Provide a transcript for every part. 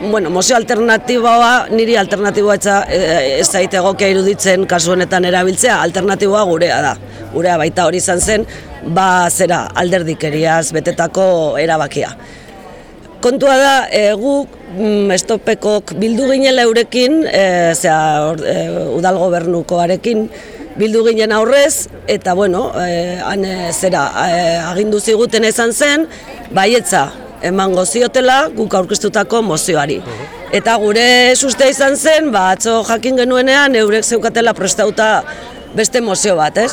bueno, mozio alternatiboa, niri alternatiboa etza, e, ez zaite egokia iruditzen kasu honetan erabiltzea, alternatiboa gurea da. Gurea baita hori izan zen, ba zera alderdikeriaz betetako erabakia. Kontua da, e, guk mm, estopekok bildu ginela eurekin, e, zera, or, e, udal gobernukoarekin, bildu ginen aurrez, eta bueno, e, han zera, e, agindu ziguten izan zen, baietza, emango ziotela guk aurkeztutako mozioari. Eta gure suste izan zen, ba, atzo jakin genuenean, eurek zeukatela prestauta beste mozio bat, ez?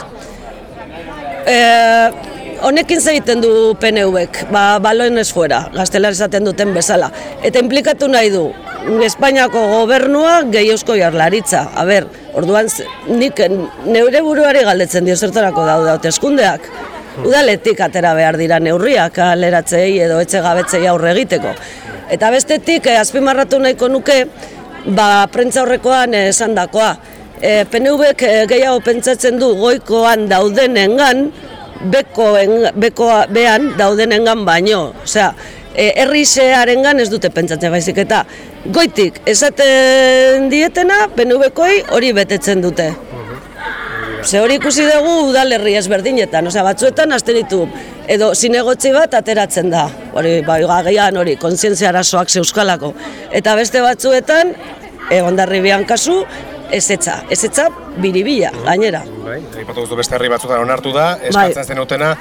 E, honekin egiten du PNV-ek, ba, baloen ez fuera, gaztelar esaten duten bezala. Eta implikatu nahi du, Espainiako gobernua gehi eusko jarlaritza. A ber, orduan, nik neure buruari galdetzen dio zertarako daude hauteskundeak. Udaletik atera behar dira neurriak aleratzei edo etxe gabetzei aurre egiteko. Eta bestetik, eh, azpimarratu nahiko nuke, ba, prentza horrekoan esan dakoa. E, PNV-ek eh, gehiago pentsatzen du goikoan daudenengan, bekoen, bekoa bean daudenengan baino. Osea, e, errisearengan ez dute pentsatzen baizik eta goitik esaten dietena PNV-koi hori betetzen dute. Ze hori ikusi dugu udalerri ezberdinetan, osea batzuetan hasten ditu edo zinegotzi bat ateratzen da. Hori bai gaian hori kontzientzia arazoak zeuskalako eta beste batzuetan e, Hondarribian kasu ezetza, ezetza biribila gainera. Bai, aipatu duzu beste herri batzuetan onartu da, eskatzen bai. zenutena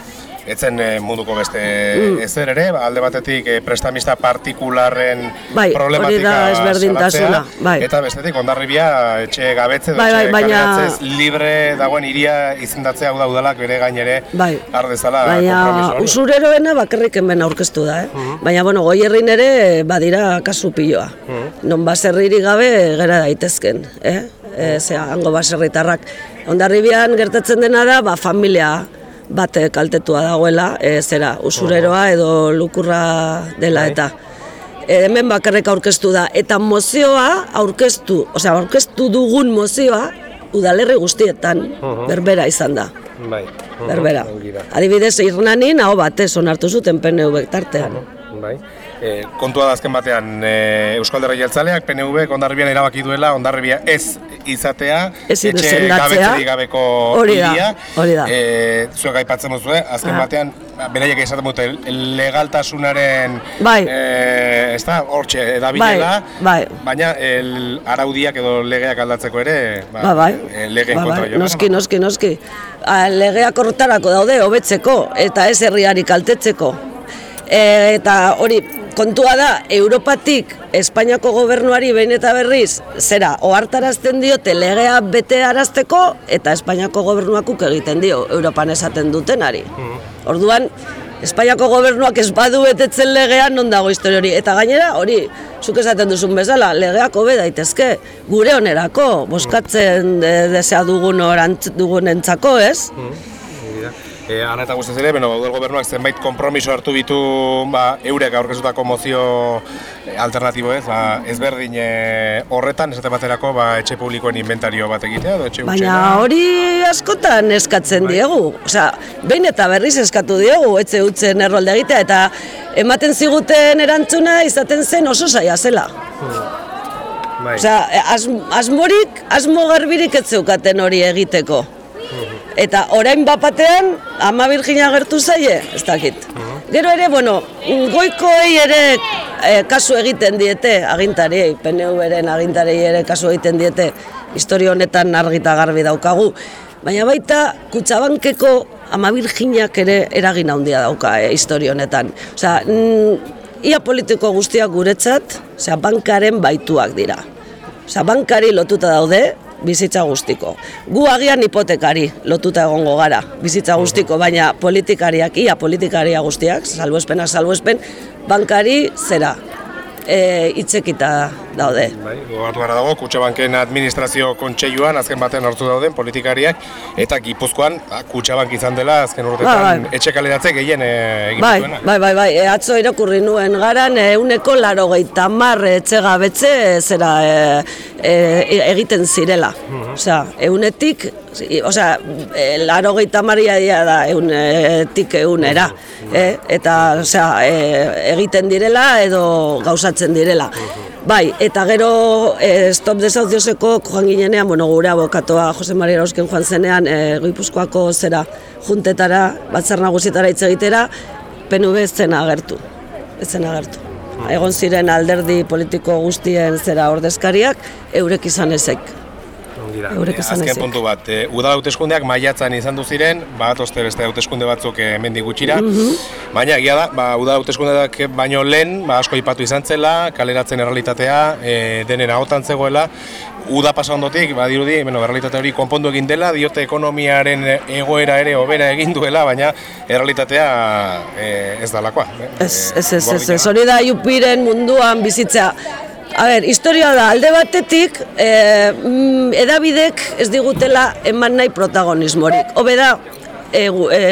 etzen e, munduko beste mm. ezer ere, ba, alde batetik e, prestamista partikularren bai, problematika salatzea, bai. eta bestetik ondarribia etxe gabetze, bai, bai, baina... libre dagoen iria izendatzea hau da udalak bere gainere bai. ardezala baina usureroena bakarrik hemen aurkeztu da, eh? Mm baina bueno, goi herrin ere badira kasu piloa. Mm Non baserriri gabe gera daitezken, eh? E, zera, hango baserritarrak. Ondarribian gertatzen dena da, ba, familia bate kaltetua dagoela, e, zera, usureroa edo lukurra dela bai. eta e, hemen bakarrek aurkeztu da eta mozioa aurkeztu, osea, aurkeztu dugun mozioa udalerri guztietan berbera izan da. Bai. Berbera. Adibidez, Irnanin hau batez onartu zuten PNV tartean. Bai e, kontua da azken batean e, Euskal Derra Jeltzaleak, PNV, ondarribian erabaki duela, ondarribia ez izatea, etxe gabetzerik gabeko hori da, hori da. E, zuek aipatzen duzu, eh? azken batean, beraiek izaten dute, legaltasunaren, bai. e, ez da, hortxe, edabilela, bai, bai. baina el araudiak edo legeak aldatzeko ere, ba, ba, bai. E, legeen ba, kontra bai. Noski, noski, noski. legeak horretarako daude, hobetzeko, eta ez herriari kaltetzeko. E, eta hori, kontua da, Europatik Espainiako gobernuari behin eta berriz, zera, ohartarazten diote legea bete arazteko, eta Espainiako gobernuakuk egiten dio, Europan esaten dutenari. Mm. Orduan, Espainiako gobernuak ez badu betetzen legean non dago historia hori. Eta gainera, hori, zuk esaten duzun bezala, legeak hobe daitezke, gure onerako, boskatzen de, desea dugun orant dugun entzako, ez? E, Ana eta guztiz ere, beno, gaudel gobernuak zenbait kompromiso hartu bitu ba, eurek aurkezutako mozio eh, alternatibo ez, ba, ezberdin e, horretan, esate baterako ba, etxe publikoen inventario bat egitea, edo etxe Baina hori askotan eskatzen bai. diegu, osea, behin eta berriz eskatu diegu, etxe utzen errolde egitea, eta ematen ziguten erantzuna izaten zen oso saia zela. Hmm. Bai. Osea, asmorik, asmo garbirik ez zeukaten hori egiteko. Eta orain bapatean, ama virgina gertu zaie, ez dakit. Gero ere, bueno, goikoei ere e, kasu egiten diete, agintari, PNV-eren agintari ere kasu egiten diete, historio honetan argita garbi daukagu. Baina baita, kutsabankeko ama virginak ere eragin handia dauka e, historio honetan. Osea, mm, ia politiko guztiak guretzat, osea, bankaren baituak dira. Osea, bankari lotuta daude, bizitza guztiko. Gu agian hipotekari lotuta egongo gara, bizitza guztiko, baina politikariak, ia politikaria guztiak, salbuespenak salbuespen, bankari zera, e, itzekita daude. Bai, gogatu gara dago, Kutxabanken administrazio kontseiluan azken batean hartu dauden politikariak, eta Gipuzkoan ba, Kutxabank izan dela azken urtetan ba, bai. etxe kaleratze gehien e, egin bai, bai, bai, bai, e, atzo irakurri nuen garan, euneko laro gehieta marre etxe gabetze zera e, e, egiten zirela. Uh Osea, eunetik, osea, e, laro gehieta maria da eunetik eunera. Uh eh? eta osea, e, egiten direla edo gauzatzen direla. Bai, eta gero e, stop desauzioseko joan ginenean, bueno, gure abokatoa Jose Maria Erausken joan zenean, e, Gipuzkoako zera juntetara, batzar nagusietara hitz egitera, PNV ez zen agertu. Ez zen agertu. Egon ziren alderdi politiko guztien zera ordezkariak, eurek izan ezek. Eurek esan Azken ezik. puntu bat, e, uda hauteskundeak maiatzan izan du ziren, bat oste beste hauteskunde batzuk eh, hemendik gutxira, baina egia da, ba, uda hauteskundeak baino lehen, ba, asko ipatu izan zela, kaleratzen errealitatea, e, denen ahotan zegoela, uda pasa ondotik, badirudi, bueno, errealitate hori konpondu egin dela, diote ekonomiaren egoera ere hobera egin duela, baina errealitatea e, ez dalakoa. eh? Ez, E, ez, ez, ez, ez, hori da jupiren munduan bizitzea. A ber, historia da, alde batetik, e, edabidek ez digutela eman nahi protagonismorik. Hobe da, e,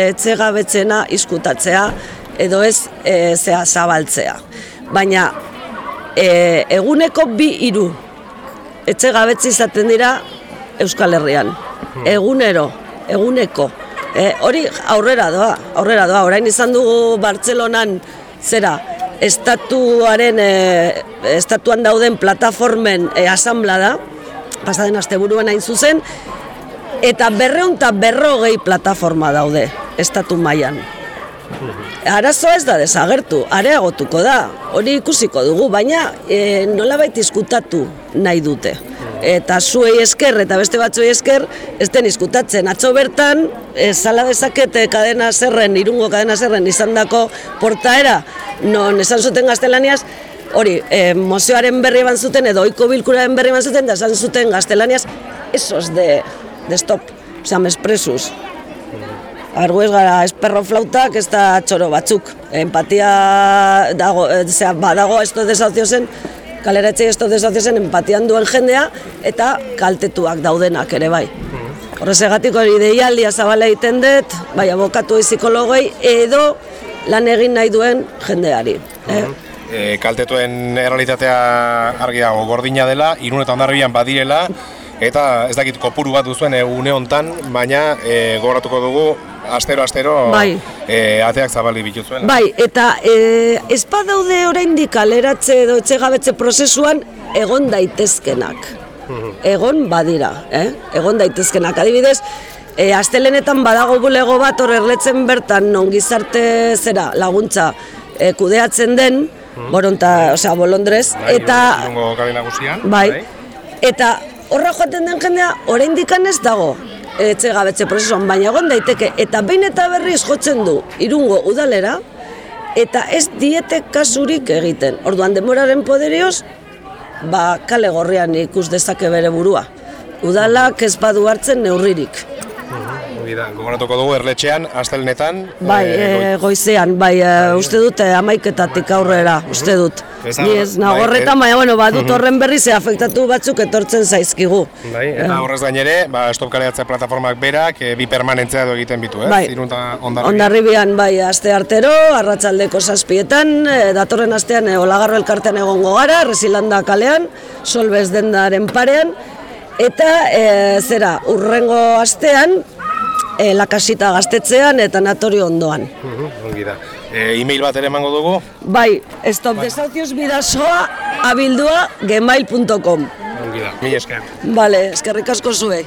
etxegabetzena izkutatzea, edo ez e, zea zabaltzea. Baina, e, eguneko bi hiru etxegabetzi izaten dira Euskal Herrian. Egunero, eguneko. E, hori aurrera doa, aurrera doa. Orain izan dugu Bartzelonan zera, estatuaren, e, estatuan dauden plataformen e, asamblada, pasaden asteburuan hain zuzen, eta berreun eta berrogei plataforma daude estatu mailan. Arazoa ez da desagertu, areagotuko da, hori ikusiko dugu, baina e, nolabait izkutatu nahi dute. Eta zuei esker eta beste batzuei esker ez den izkutatzen. Atzo bertan, e, sala dezakete kadena zerren, irungo kadena zerren izandako portaera, non esan zuten gaztelaniaz, hori, e, mozioaren berri eman zuten edo oiko bilkuraren berri eman zuten, da esan zuten gaztelaniaz, esos de, de stop, osea, mespresus. Argu ez gara esperro flautak ez da txoro batzuk. Empatia dago, eh, zera, badago esto desaziozen, kaleratxe esto desaziozen empatian duen jendea eta kaltetuak daudenak ere bai. Horrezegatik hori deialdia zabala egiten dut, bai abokatu psikologoi edo lan egin nahi duen jendeari. Eh? e, kaltetuen errealitatea argi dago gordina dela, irun eta ondarribian badirela, eta ez dakit kopuru bat duzuen e, une hontan, baina e, gogoratuko dugu astero-astero Bai. e, ateak zabali bituzuen. Bai, eta e, ez badaude oraindik kaleratze edo etxegabetze prozesuan egon daitezkenak. Egon badira, eh? egon daitezkenak. Adibidez, e, astelenetan badago bulego bat hor erletzen bertan non gizarte zera laguntza e, kudeatzen den, boronta, osea, bolondrez, Bai, eta irungo kale nagusian. Bai. Eta horra joaten den jendea oraindik ez dago etxe gabetze prozesuan, baina egon daiteke eta behin eta berriz jotzen du irungo udalera eta ez diete kasurik egiten. Orduan demoraren poderioz ba kale gorrian ikus dezake bere burua. Udalak ez badu hartzen neurririk. Hori da, gogoratuko dugu erletxean, astelenetan. Bai, e, goizean, bai, e, uste dut amaiketatik aurrera, uste dut. Ez da- Ni ez bai, nagorretan, eh. baina, bueno, badut horren berri ze afektatu batzuk etortzen zaizkigu. Bai, eta horrez gain ere, ba, stop kaleratze plataformak berak, e, bi permanentzia edo egiten bitu, ez? Bai. Ondarribian. Ondarribian bai aste artero, arratsaldeko zazpietan, e, datorren astean e, Olagarro elkartean egongo gara, Resilanda kalean, Solbez dendaren parean, eta e, zera, urrengo astean, e, lakasita gaztetzean eta natorio ondoan. Mhm, Ongi da. E, email bat ere emango dugu, Bai, stop desauzios bidasoa abildua gmail.com. ongi da. Mil esker. Vale, eskerrik asko zuei.